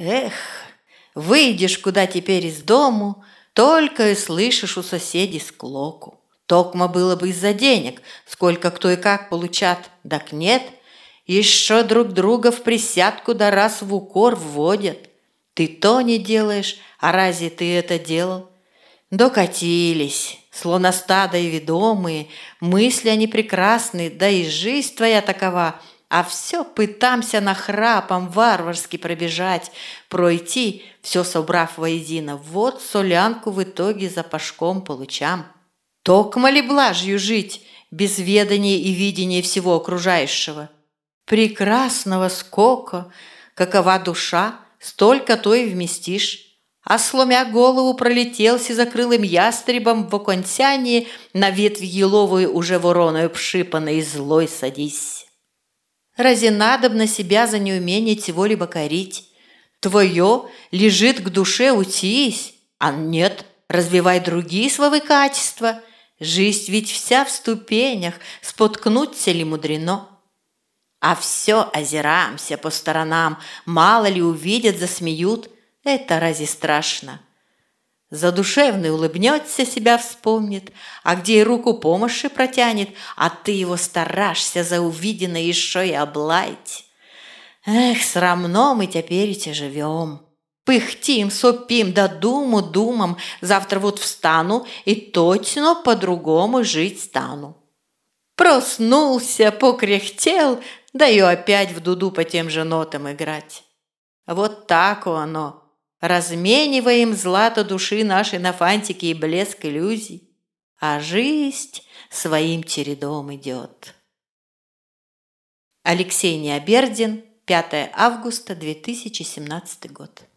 Эх, выйдешь куда теперь из дому, только и слышишь у соседей склоку. Токмо было бы из-за денег, сколько кто и как получат, так нет. Еще друг друга в присядку да раз в укор вводят. Ты то не делаешь, а разве ты это делал? Докатились, словно стадо и ведомые, мысли они прекрасны, да и жизнь твоя такова, а все пытаемся нахрапом варварски пробежать, пройти, все собрав воедино. Вот солянку в итоге за пашком получам. Токмо ли блажью жить, без ведания и видения всего окружающего? Прекрасного скока, какова душа, столько то и вместишь. А сломя голову пролетел сизокрылым ястребом в оконтянии на ветвь еловую уже вороною пшипанной злой садись. Разве надобно себя за неумение чего-либо корить? Твое лежит к душе утись, а нет, развивай другие свои качества. Жизнь ведь вся в ступенях, споткнуться ли мудрено. А все озираемся по сторонам, мало ли увидят, засмеют. Это разве страшно? Задушевный улыбнется, себя вспомнит, а где и руку помощи протянет, а ты его старашься за увиденное еще и облать. Эх, срамно мы теперь и живем. Пыхтим, сопим, да думу думам, завтра вот встану и точно по-другому жить стану. Проснулся, покряхтел, да и опять в дуду по тем же нотам играть. Вот так оно. Размениваем злато души нашей на фантики и блеск иллюзий, а жизнь своим чередом идет. Алексей Необердин, 5 августа 2017 год.